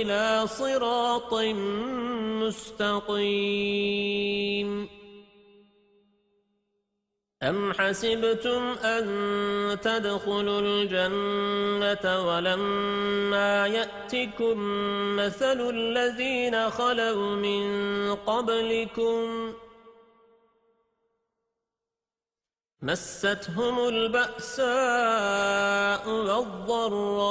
إلى صراط مستقيم. أم حسبتم أن تدخلوا الجنة ولما يأتكم مثل الذين خلوا من قبلكم مستهم البأساء والضراء